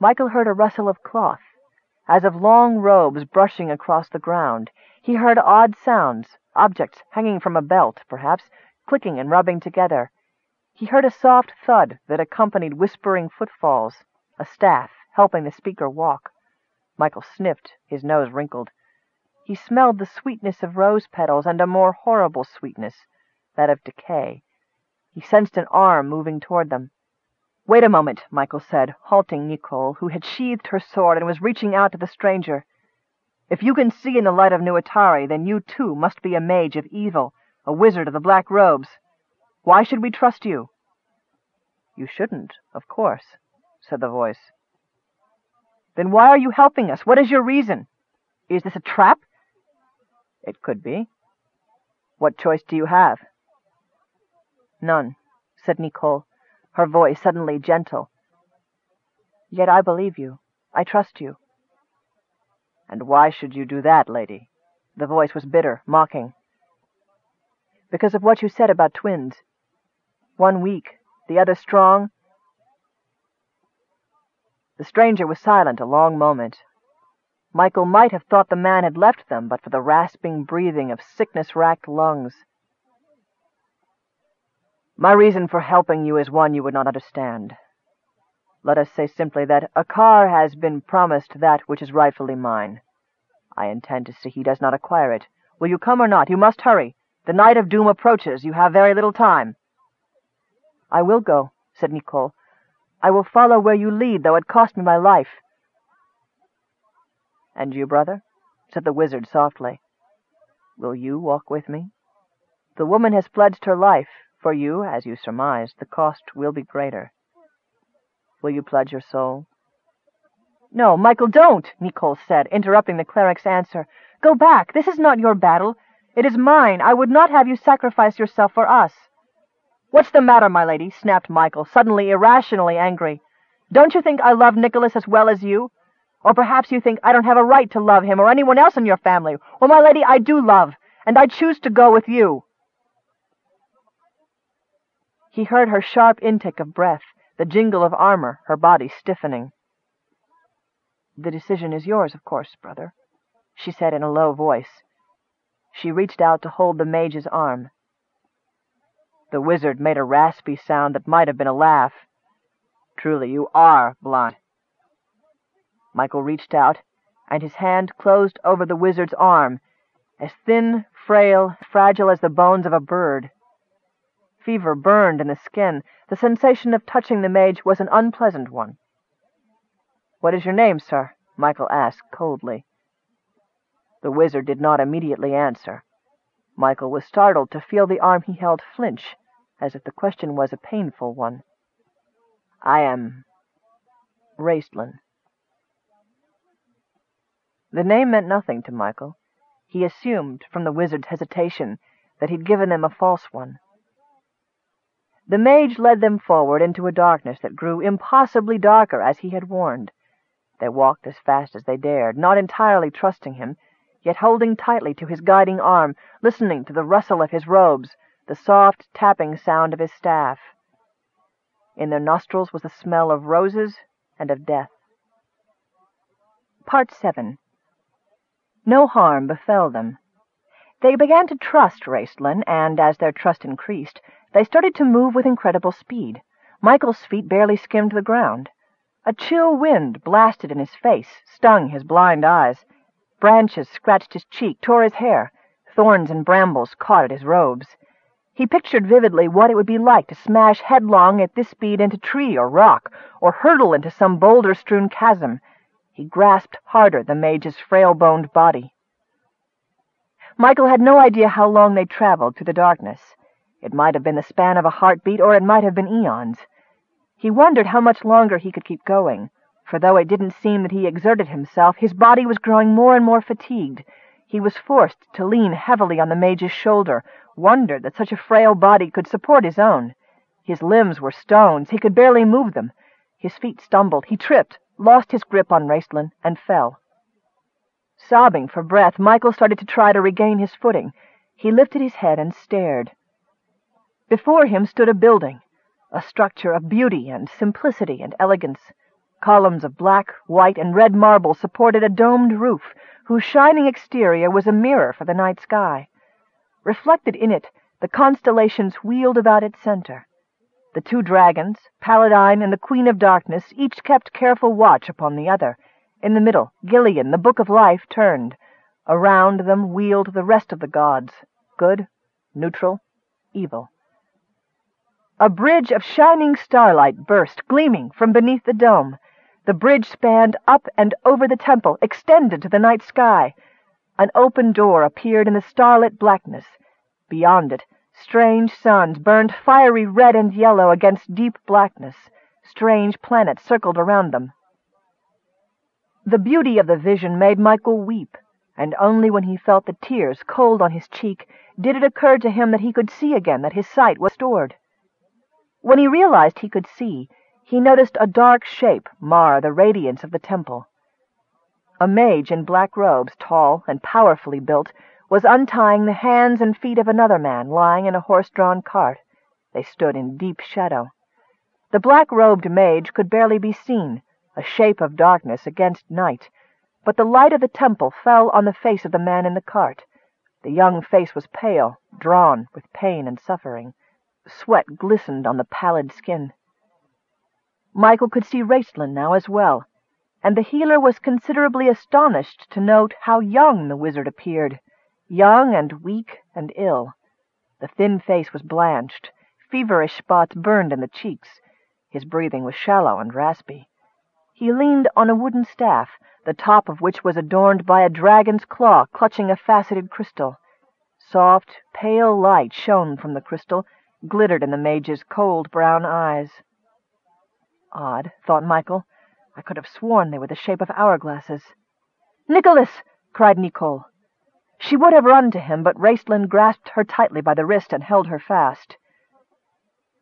Michael heard a rustle of cloth, as of long robes brushing across the ground. He heard odd sounds, objects hanging from a belt, perhaps, clicking and rubbing together. He heard a soft thud that accompanied whispering footfalls, a staff helping the speaker walk. Michael sniffed, his nose wrinkled. He smelled the sweetness of rose petals and a more horrible sweetness, that of decay. He sensed an arm moving toward them. "Wait a moment," Michael said, halting Nicholl, who had sheathed her sword and was reaching out to the stranger. "If you can see in the light of Nuitari, then you, too, must be a mage of evil, a wizard of the black robes. Why should we trust you?" "You shouldn't, of course," said the voice. "Then why are you helping us? What is your reason? Is this a trap?" "It could be." "What choice do you have?" "None," said Nicholl, her voice suddenly gentle. "Yet I believe you. I trust you." "And why should you do that, lady?" The voice was bitter, mocking. "Because of what you said about twins. One weak, the other strong." The stranger was silent a long moment. Michael might have thought the man had left them but for the rasping breathing of sickness-racked lungs. My reason for helping you is one you would not understand. Let us say simply that Akar has been promised that which is rightfully mine. I intend to see he does not acquire it. Will you come or not? You must hurry. The night of doom approaches. You have very little time. I will go, said Nicholl. I will follow where you lead, though it cost me my life. And you, brother? said the wizard softly. Will you walk with me? The woman has pledged her life. For you, as you surmise, the cost will be greater. Will you pledge your soul? No, Michael, don't, Nicholl said, interrupting the cleric's answer. Go back. This is not your battle. It is mine. I would not have you sacrifice yourself for us. What's the matter, my lady? snapped Michael, suddenly irrationally angry. Don't you think I love Nicholas as well as you? Or perhaps you think I don't have a right to love him or anyone else in your family. Well, my lady, I do love, and I choose to go with you. He heard her sharp intake of breath, the jingle of armor, her body stiffening. The decision is yours, of course, brother, she said in a low voice. She reached out to hold the mage's arm. The wizard made a raspy sound that might have been a laugh. Truly, you are blind. Michael reached out, and his hand closed over the wizard's arm, as thin, frail, fragile as the bones of a bird. Fever burned in the skin. The sensation of touching the mage was an unpleasant one. "What is your name, sir?" Michael asked coldly. The wizard did not immediately answer. Michael was startled to feel the arm he held flinch, as if the question was a painful one. "I am Raistlin." The name meant nothing to Michael. He assumed, from the wizard's hesitation, that he'd given them a false one. The mage led them forward into a darkness that grew impossibly darker as he had warned. They walked as fast as they dared, not entirely trusting him, yet holding tightly to his guiding arm, listening to the rustle of his robes, the soft tapping sound of his staff. In their nostrils was the smell of roses and of death. Part 7 no harm befell them. They began to trust Raistlin, and as their trust increased, they started to move with incredible speed. Michael's feet barely skimmed the ground. A chill wind blasted in his face, stung his blind eyes. Branches scratched his cheek, tore his hair. Thorns and brambles caught at his robes. He pictured vividly what it would be like to smash headlong at this speed into tree or rock, or hurtle into some boulder-strewn chasm. He grasped harder the mage's frail-boned body. Michael had no idea how long they traveled through the darkness. It might have been the span of a heartbeat, or it might have been eons. He wondered how much longer he could keep going, for though it didn't seem that he exerted himself, his body was growing more and more fatigued. He was forced to lean heavily on the mage's shoulder, wondered that such a frail body could support his own. His limbs were stones, he could barely move them. His feet stumbled, he tripped, lost his grip on Raistlin, and fell. Sobbing for breath, Michael started to try to regain his footing. He lifted his head and stared. Before him stood a building, a structure of beauty and simplicity and elegance, Columns of black, white, and red marble supported a domed roof, whose shining exterior was a mirror for the night sky. Reflected in it, the constellations wheeled about its center. The two dragons, Paladine and the Queen of Darkness, each kept careful watch upon the other. In the middle, Gilean, the Book of Life, turned. Around them wheeled the rest of the gods, good, neutral, evil. A bridge of shining starlight burst, gleaming, from beneath the dome. The bridge spanned up and over the temple, extended to the night sky. An open door appeared in the starlit blackness. Beyond it, strange suns burned fiery red and yellow against deep blackness. Strange planets circled around them. The beauty of the vision made Michael weep, and only when he felt the tears cold on his cheek did it occur to him that he could see again, that his sight was restored. When he realized he could see, he noticed a dark shape mar the radiance of the temple. A mage in black robes, tall and powerfully built, was untying the hands and feet of another man lying in a horse-drawn cart. They stood in deep shadow. The black-robed mage could barely be seen, a shape of darkness against night, but the light of the temple fell on the face of the man in the cart. The young face was pale, drawn with pain and suffering. Sweat glistened on the pallid skin. Michael could see Raistlin now as well, and the healer was considerably astonished to note how young the wizard appeared, young and weak and ill. The thin face was blanched, feverish spots burned in the cheeks. His breathing was shallow and raspy. He leaned on a wooden staff, the top of which was adorned by a dragon's claw clutching a faceted crystal. Soft, pale light shone from the crystal, glittered in the mage's cold brown eyes. Odd, thought Michael. I could have sworn they were the shape of hourglasses. Nicholas! cried Nicole. She would have run to him, but Raistlin grasped her tightly by the wrist and held her fast.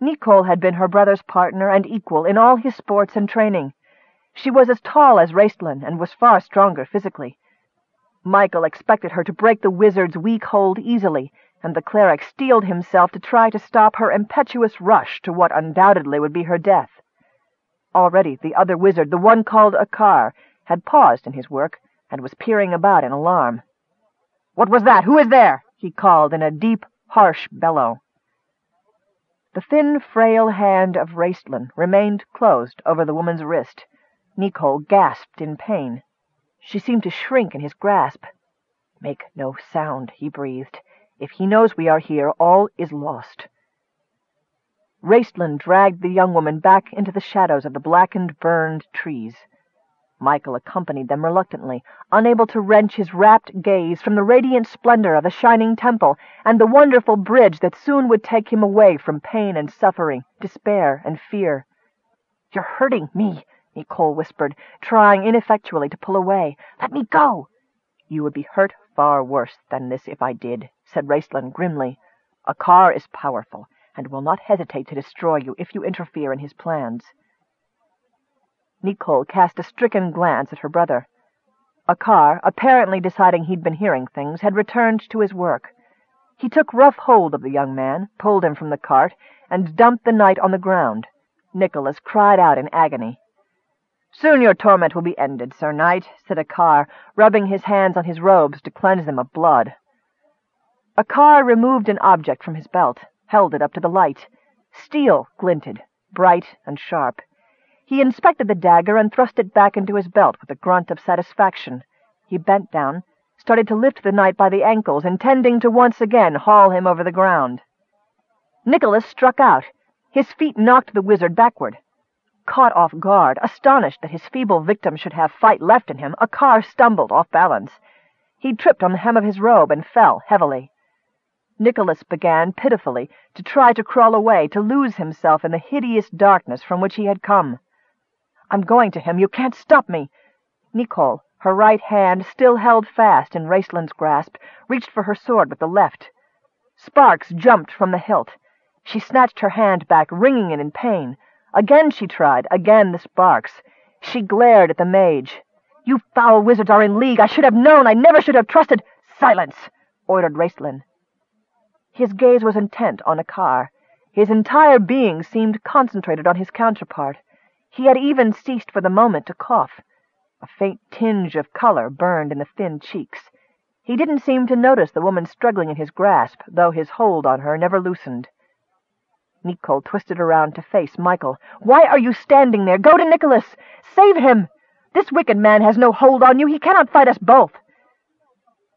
Nicole had been her brother's partner and equal in all his sports and training. She was as tall as Raistlin and was far stronger physically. Michael expected her to break the wizard's weak hold easily, and the cleric steeled himself to try to stop her impetuous rush to what undoubtedly would be her death. Already the other wizard, the one called Akar, had paused in his work and was peering about in alarm. "What was that? Who is there?" he called in a deep, harsh bellow. The thin, frail hand of Raistlin remained closed over the woman's wrist. Nicole gasped in pain. She seemed to shrink in his grasp. "Make no sound," he breathed. "If he knows we are here, all is lost." Raistlin dragged the young woman back into the shadows of the blackened, burned trees. Michael accompanied them reluctantly, unable to wrench his rapt gaze from the radiant splendor of the shining temple and the wonderful bridge that soon would take him away from pain and suffering, despair and fear. "You're hurting me," Nicole whispered, trying ineffectually to pull away. "Let me go!" "You would be hurt far worse than this if I did," said Raistlin grimly. "Akar is powerful and will not hesitate to destroy you if you interfere in his plans." Nicole cast a stricken glance at her brother. Akar, apparently deciding he'd been hearing things, had returned to his work. He took rough hold of the young man, pulled him from the cart, and dumped the knight on the ground. Nicholas cried out in agony. "Soon your torment will be ended, Sir Knight," said Akar, rubbing his hands on his robes to cleanse them of blood. Akar removed an object from his belt held it up to the light. Steel glinted, bright and sharp. He inspected the dagger and thrust it back into his belt with a grunt of satisfaction. He bent down, started to lift the knight by the ankles, intending to once again haul him over the ground. Nicholas struck out. His feet knocked the wizard backward. Caught off guard, astonished that his feeble victim should have fight left in him, Akar stumbled off balance. He tripped on the hem of his robe and fell heavily. Nicholas began, pitifully, to try to crawl away, to lose himself in the hideous darkness from which he had come. "I'm going to him. You can't stop me." Nicole, her right hand still held fast in Raistlin's grasp, reached for her sword with the left. Sparks jumped from the hilt. She snatched her hand back, wringing it in pain. Again she tried, again the sparks. She glared at the mage. "You foul wizards are in league. I should have known. I never should have trusted—" "Silence!" ordered Raistlin. His gaze was intent on Akar. His entire being seemed concentrated on his counterpart. He had even ceased for the moment to cough. A faint tinge of color burned in the thin cheeks. He didn't seem to notice the woman struggling in his grasp, though his hold on her never loosened. Nicole twisted around to face Michael. Why are you standing there? Go to Nicholas! Save him! This wicked man has no hold on you. He cannot fight us both.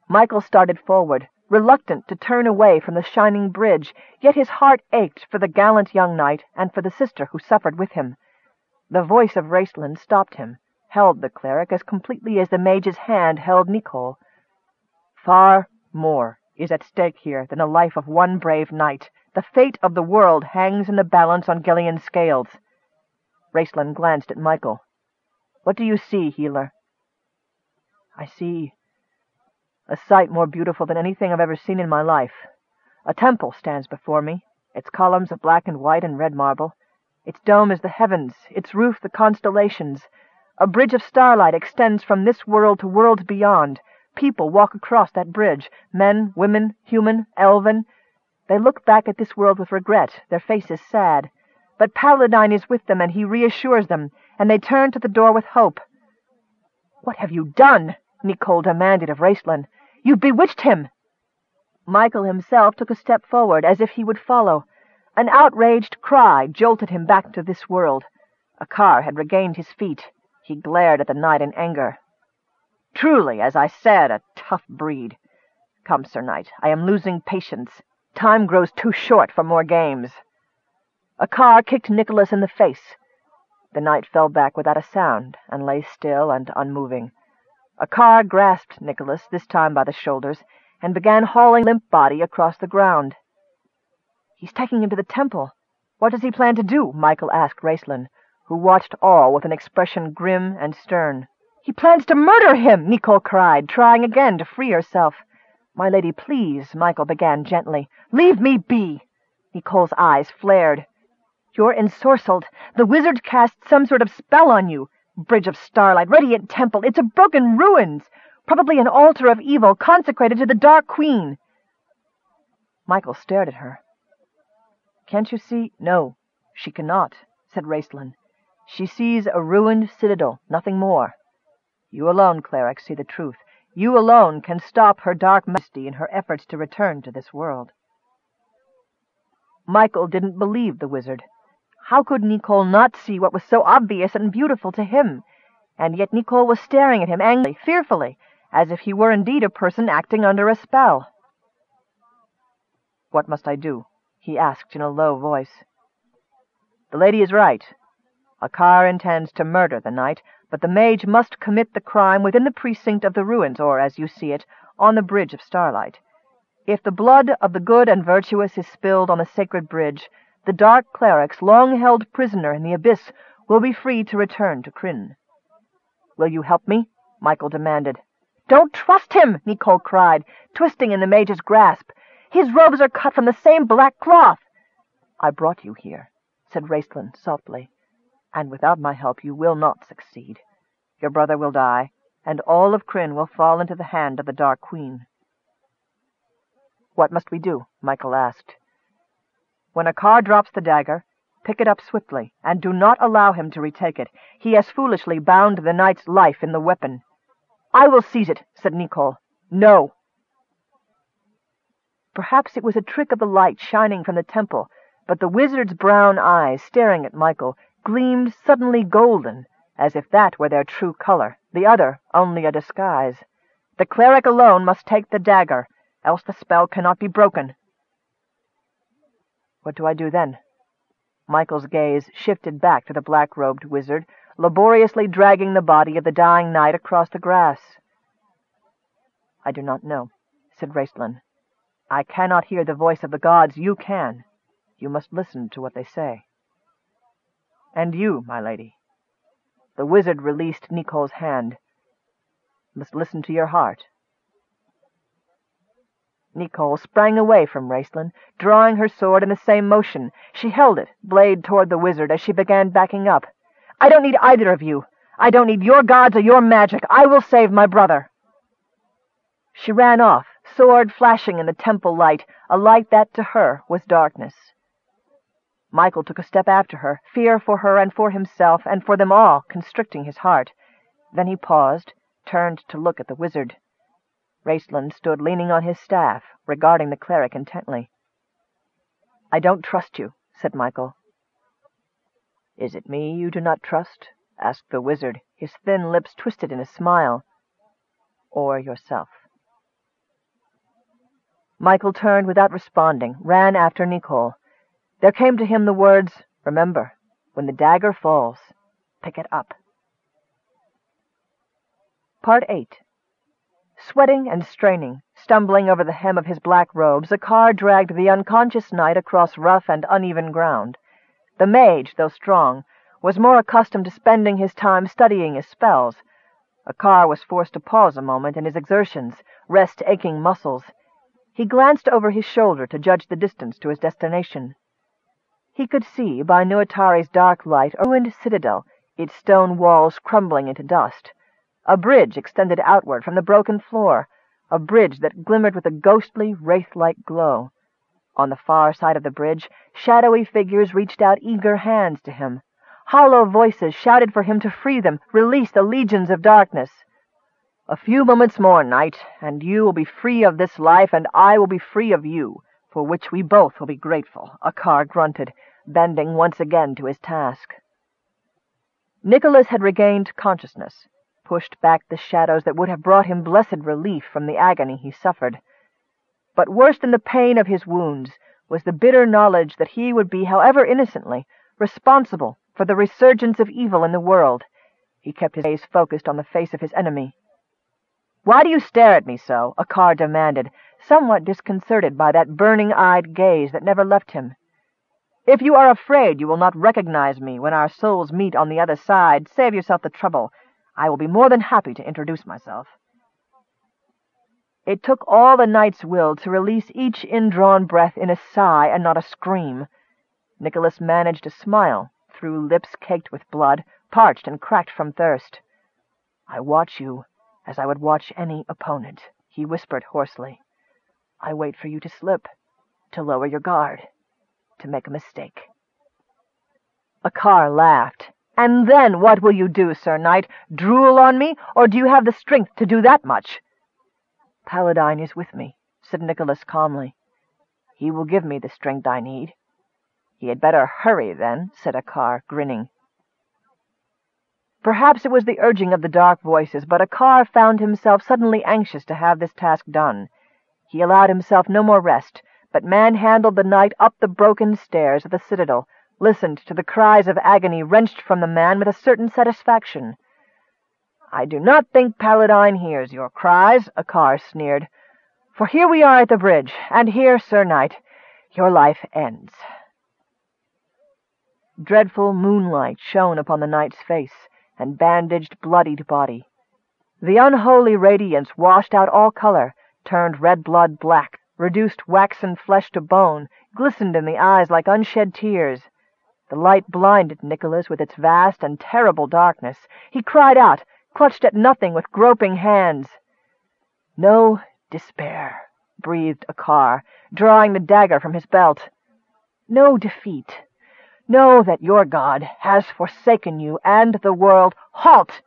Michael started forward, reluctant to turn away from the shining bridge, yet his heart ached for the gallant young knight and for the sister who suffered with him. The voice of Raistlin stopped him, held the cleric as completely as the mage's hand held Nicole. Far more is at stake here than the life of one brave knight. The fate of the world hangs in the balance on Gilean's scales. Raistlin glanced at Michael. What do you see, healer? I see a sight more beautiful than anything I've ever seen in my life. A temple stands before me, its columns of black and white and red marble. Its dome is the heavens, its roof the constellations. A bridge of starlight extends from this world to worlds beyond. People walk across that bridge, men, women, human, elven, they look back at this world with regret, their faces sad. But Paladine is with them, and he reassures them, and they turn to the door with hope. "'What have you done?' Nicole demanded of Raistlin. "'You've bewitched him!' Michael himself took a step forward, as if he would follow. An outraged cry jolted him back to this world. Akar had regained his feet. He glared at the knight in anger. "'Truly, as I said, a tough breed. Come, Sir Knight, I am losing patience. Time grows too short for more games. Akar kicked Nicholas in the face. The knight fell back without a sound, and lay still and unmoving. Akar grasped Nicholas, this time by the shoulders, and began hauling limp body across the ground. "'He's taking him to the temple. What does he plan to do?' Michael asked Raistlin, who watched all with an expression grim and stern. "'He plans to murder him!' Nicole cried, trying again to free herself. "'My lady, please,' Michael began gently. "'Leave me be!' Nicole's eyes flared. "'You're ensorcelled. The wizard cast some sort of spell on you. Bridge of Starlight, Radiant Temple, it's a broken ruins. Probably an altar of evil consecrated to the Dark Queen.' Michael stared at her. "'Can't you see—' "'No, she cannot,' said Raistlin. "'She sees a ruined citadel, nothing more. You alone, cleric, see the truth. You alone can stop her dark majesty in her efforts to return to this world. Michael didn't believe the wizard. How could Nicole not see what was so obvious and beautiful to him? And yet Nicole was staring at him angrily, fearfully, as if he were indeed a person acting under a spell. "What must I do?" he asked in a low voice. "The lady is right. Akar intends to murder the knight, but the mage must commit the crime within the precinct of the ruins, or, as you see it, on the Bridge of Starlight. If the blood of the good and virtuous is spilled on the sacred bridge, the dark clerics, long held prisoner in the abyss, will be free to return to Krynn. Will you help me? Michael demanded. Don't trust him, Nicole cried, twisting in the mage's grasp. His robes are cut from the same black cloth. I brought you here, said Raistlin softly and without my help you will not succeed. Your brother will die, and all of Krynn will fall into the hand of the Dark Queen. What must we do? Michael asked. When Akar drops the dagger, pick it up swiftly, and do not allow him to retake it. He has foolishly bound the knight's life in the weapon. I will seize it, said Nicole. No. Perhaps it was a trick of the light shining from the temple, but the wizard's brown eyes, staring at Michael, gleamed suddenly golden, as if that were their true color, the other only a disguise. The cleric alone must take the dagger, else the spell cannot be broken. What do I do then? Michael's gaze shifted back to the black-robed wizard, laboriously dragging the body of the dying knight across the grass. I do not know, said Raistlin. I cannot hear the voice of the gods. You can. You must listen to what they say. And you, my lady. The wizard released Nicole's hand. Must listen to your heart. Nicole sprang away from Raistlin, drawing her sword in the same motion. She held it, blade toward the wizard, as she began backing up. I don't need either of you. I don't need your gods or your magic. I will save my brother. She ran off, sword flashing in the temple light, a light that, to her, was darkness. Michael took a step after her, fear for her and for himself and for them all constricting his heart. Then he paused, turned to look at the wizard. Raistlin stood leaning on his staff, regarding the cleric intently. "I don't trust you," said Michael. "Is it me you do not trust?" asked the wizard, his thin lips twisted in a smile. "Or yourself?" Michael turned without responding, ran after Nicole. There came to him the words, "Remember, when the dagger falls, pick it up." Part 8 Sweating and straining, stumbling over the hem of his black robes, Akar dragged the unconscious knight across rough and uneven ground. The mage, though strong, was more accustomed to spending his time studying his spells. Akar was forced to pause a moment in his exertions, rest aching muscles. He glanced over his shoulder to judge the distance to his destination. He could see, by Nuitari's dark light, a ruined citadel, its stone walls crumbling into dust. A bridge extended outward from the broken floor, a bridge that glimmered with a ghostly, wraith-like glow. On the far side of the bridge, shadowy figures reached out eager hands to him. Hollow voices shouted for him to free them, release the legions of darkness. A few moments more, knight, and you will be free of this life, and I will be free of you for which we both will be grateful, Akar grunted, bending once again to his task. Nicholas had regained consciousness, pushed back the shadows that would have brought him blessed relief from the agony he suffered. But worse than the pain of his wounds was the bitter knowledge that he would be, however innocently, responsible for the resurgence of evil in the world. He kept his gaze focused on the face of his enemy. "Why do you stare at me so?" Akar demanded, somewhat disconcerted by that burning-eyed gaze that never left him. "If you are afraid you will not recognize me when our souls meet on the other side, save yourself the trouble. I will be more than happy to introduce myself." It took all the knight's will to release each indrawn breath in a sigh and not a scream. Nicholas managed a smile through lips caked with blood, parched and cracked from thirst. "I watch you as I would watch any opponent," he whispered hoarsely. I wait for you to slip, to lower your guard, to make a mistake. Akar laughed. And then what will you do, Sir Knight? Drool on me, or do you have the strength to do that much? Paladine is with me, said Nicholas calmly. He will give me the strength I need. He had better hurry, then, said Akar, grinning. Perhaps it was the urging of the dark voices, but Akar found himself suddenly anxious to have this task done. He allowed himself no more rest, but manhandled the knight up the broken stairs of the citadel, listened to the cries of agony wrenched from the man with a certain satisfaction. "I do not think Paladine hears your cries," Akar sneered, "for here we are at the bridge, and here, Sir Knight, your life ends." Dreadful moonlight shone upon the knight's face and bandaged, bloodied body. The unholy radiance washed out all color, turned red blood black, reduced waxen flesh to bone, glistened in the eyes like unshed tears. The light blinded Nicholas with its vast and terrible darkness. He cried out, clutched at nothing with groping hands. No despair, breathed Akar, drawing the dagger from his belt. No defeat. Know that your God has forsaken you and the world. Halt!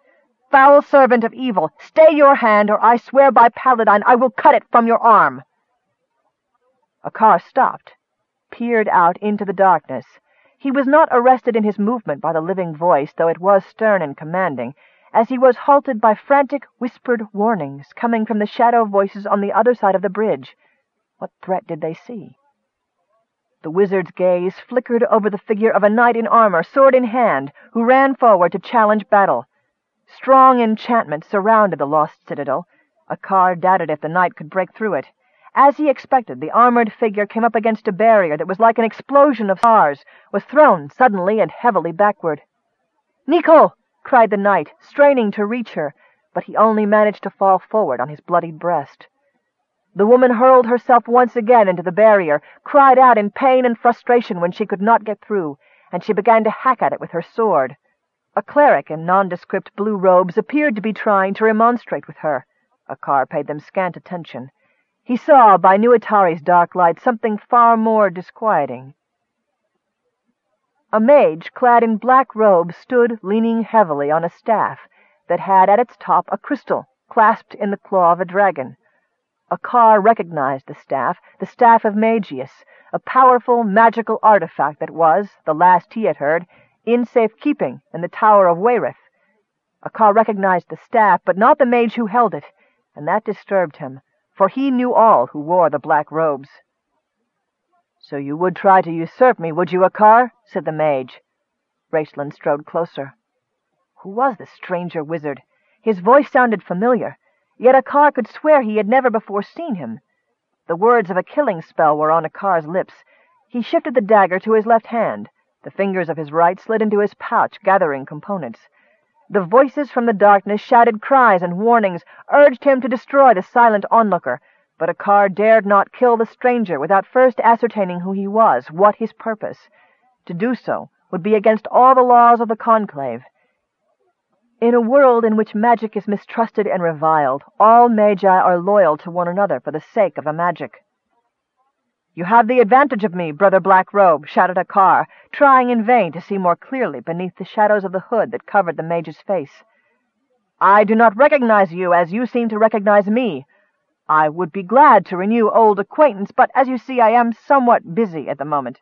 Foul servant of evil, stay your hand, or I swear by Paladine I will cut it from your arm. Akar stopped, peered out into the darkness. He was not arrested in his movement by the living voice, though it was stern and commanding, as he was halted by frantic, whispered warnings coming from the shadow voices on the other side of the bridge. What threat did they see? The wizard's gaze flickered over the figure of a knight in armor, sword in hand, who ran forward to challenge battle. Strong enchantment surrounded the lost citadel. Akar doubted if the knight could break through it. As he expected, the armored figure came up against a barrier that was like an explosion of stars, was thrown suddenly and heavily backward. "Nico!" cried the knight, straining to reach her, but he only managed to fall forward on his bloodied breast. The woman hurled herself once again into the barrier, cried out in pain and frustration when she could not get through, and she began to hack at it with her sword. A cleric in nondescript blue robes appeared to be trying to remonstrate with her. Akar paid them scant attention. He saw, by Nuitari's dark light, something far more disquieting. A mage clad in black robes stood leaning heavily on a staff that had at its top a crystal clasped in the claw of a dragon. Akar recognized the staff, the staff of Magius, a powerful magical artifact that was, the last he had heard, in safe keeping in the Tower of Wayreth. Akar recognized the staff, but not the mage who held it, and that disturbed him, for he knew all who wore the black robes. "So you would try to usurp me, would you, Akar?" said the mage. Raistlin strode closer. Who was the stranger wizard? His voice sounded familiar, yet Akar could swear he had never before seen him. The words of a killing spell were on Akar's lips. He shifted the dagger to his left hand. The fingers of his right slid into his pouch, gathering components. The voices from the darkness shouted cries and warnings, urged him to destroy the silent onlooker, but Akar dared not kill the stranger without first ascertaining who he was, what his purpose. To do so would be against all the laws of the Conclave. In a world in which magic is mistrusted and reviled, all magi are loyal to one another for the sake of a magic. "You have the advantage of me, Brother Black Robe!" shouted Akar, trying in vain to see more clearly beneath the shadows of the hood that covered the mage's face. "I do not recognize you as you seem to recognize me. I would be glad to renew old acquaintance, but as you see I am somewhat busy at the moment.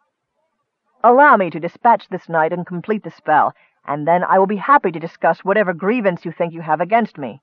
Allow me to dispatch this night and complete the spell, and then I will be happy to discuss whatever grievance you think you have against me."